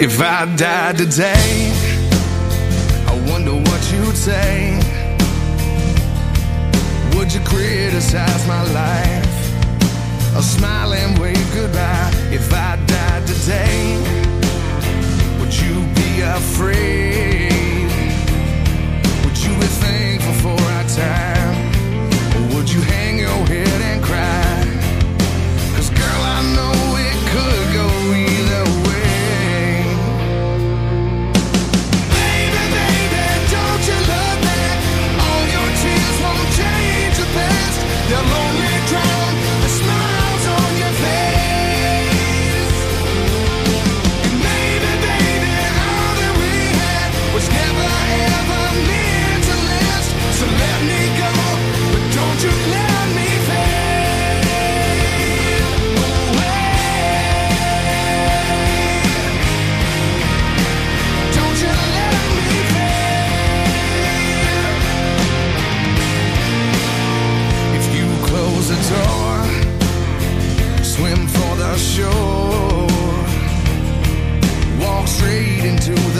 If I died today, I wonder what you'd say. Would you criticize my life? Or smile and wave goodbye? If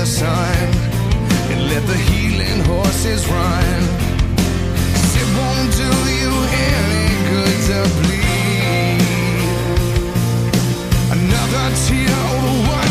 sign and let the healing horses run. Cause it won't do you any good to bleed. Another tear over.